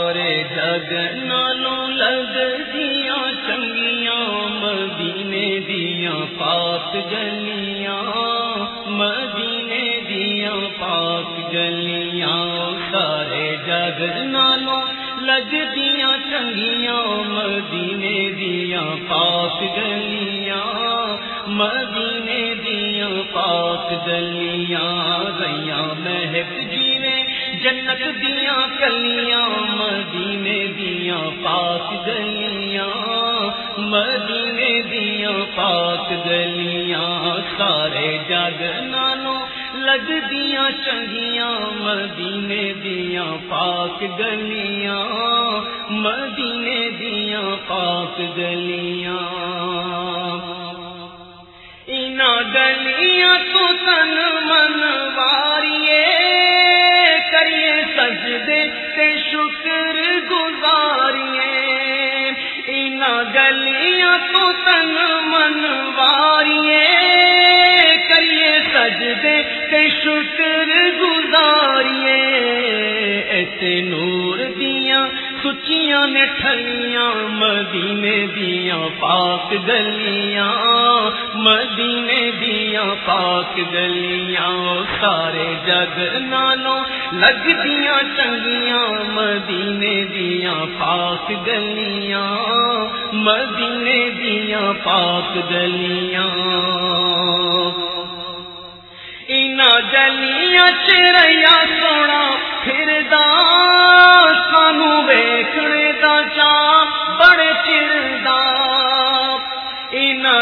سارے جگ نالوں لگ دیا چنگیاں مدینے دیا پاک گلیاں، مدینے دیا پاک گلیاں، سارے جگ نالوں لگ دیا چنگیاں مدینے دیا پاک گلیاں، مدینے دیا پاک گلیاں گیا مہک جیوے جنت دیا کلیاں، مدینے دیا پاک گلیاں، مدینے دیا پاک گلیاں، سارے جگ نالوں لگ دیا چنگیاں، مدینے دیا پاک گلیاں، مدینے دیا پاک گلیاں۔ گلیاں تو تن من تن منواریے کریے سجدے تے شکر گزاریے۔ ایسے نور دیاں سچیاں نے ٹھلیاں مدینے دیا پاک گلیاں، مدینے دیا پاک گلیاں، سارے جگ نالوں لگ دیا چنگیاں، مدینے دیا پاک گلیاں، مدینے دیا پاک گلیاں۔ گلیاں چریا سونا، پھر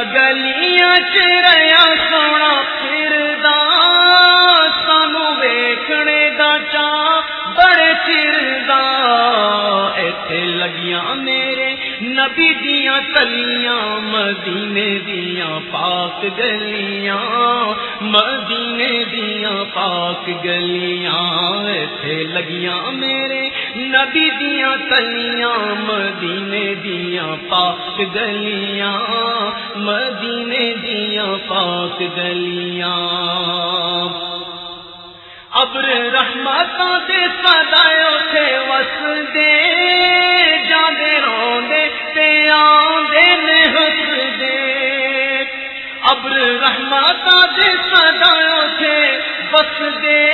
گلیاں چریا سونا پھر سانو ویکھنے دا چا بڑے چردا۔ ایتھے لگیاں میرے نبی دیا تلیاں، مدینے دیا پاک گلیاں، مدینے دیا پاک گلیاں، ایتھے لگیاں میرے نبی دیا تلیاں، مدینے دیا پاک گلیاں، مدینے دیا پاک گلیاں۔ ابر رحمت دے سداؤ تھے وس ابر رحمت دے سداؤ تھے وس دے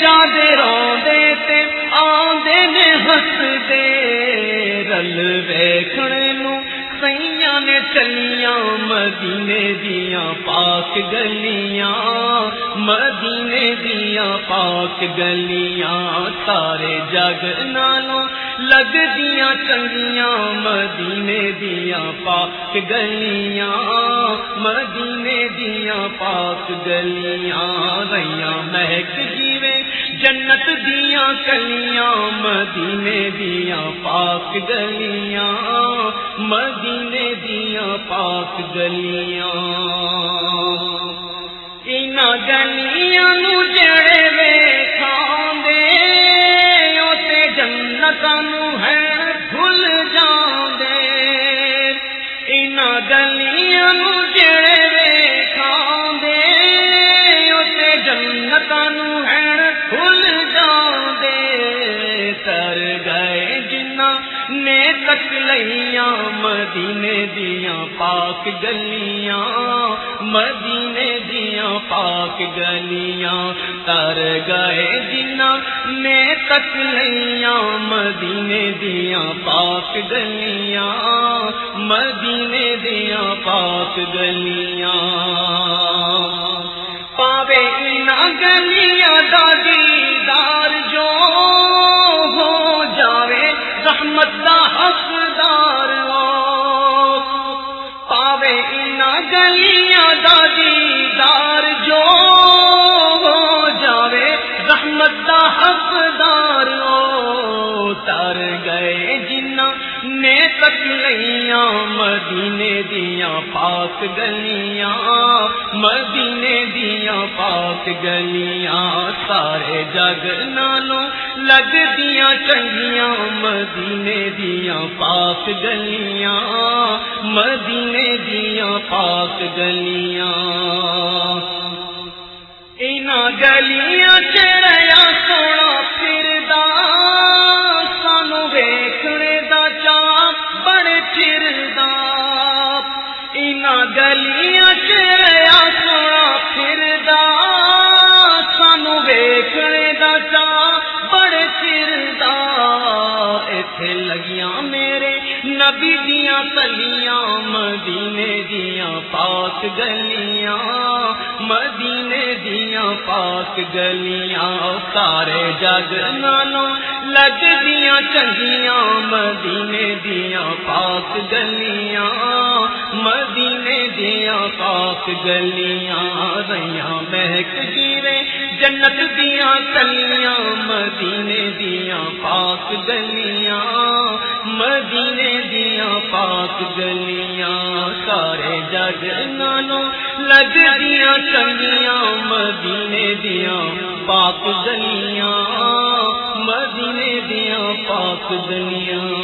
جانے روندے تے آندے نے ہس دے۔ رل ویکھنے نو سیاں نے چلیاں مدینے دیا پاک گلیاں، مدینے دیا پاک گلیاں، سارے جگ نالوں لگ دیا چنگیاں، مدینے دیا پاک گلیاں، مدینے دیا پاک گلیاں ریا مہک جیوے جنت دیا کلیاں، مدینے دیا پاک گلیاں، مدینے دیا پاک گلیاں۔ ان گلیاں نو جڑے تک لیاں مدینے دیا پاک گلیاں، مدینے دیا پاک گلیاں۔ تر گئے جنہ نے تک لیاں مدینے دیا پاک گلیاں۔ مدینے دیا پاک گلیاں۔ پاوے ان گلیاں دا دیدار تک لیاں مدینے دیا پاک گلیاں، مدینے دیا پاک گلیاں، سارے جگ نالوں لگ دیا چنگیاں، مدینے دیا پاک گلیاں، مدینے دیا پاک گلیاں۔ ان گلیاں چڑیا سونا لگیاں میرے۔ نبی دیاں تلیاں، مدینے دیاں پاک گلیاں۔ مدینے دیاں پاک گلیاں سارے جگ نالوں لگ دیاں چنگیاں، مدینے دیاں پاک گلیاں۔ مدینے دیاں پاک گلیاں، ریاں مہک گیرے، جنت دیاں کلیاں مدینے دیاں پاک گلیاں، مدینے دیاں پاک گلیاں، سارے جگ نالوں لگ دیاں چنگیاں مدینے دیاں پاک گلیاں، مدینے دیاں پاک گلیاں۔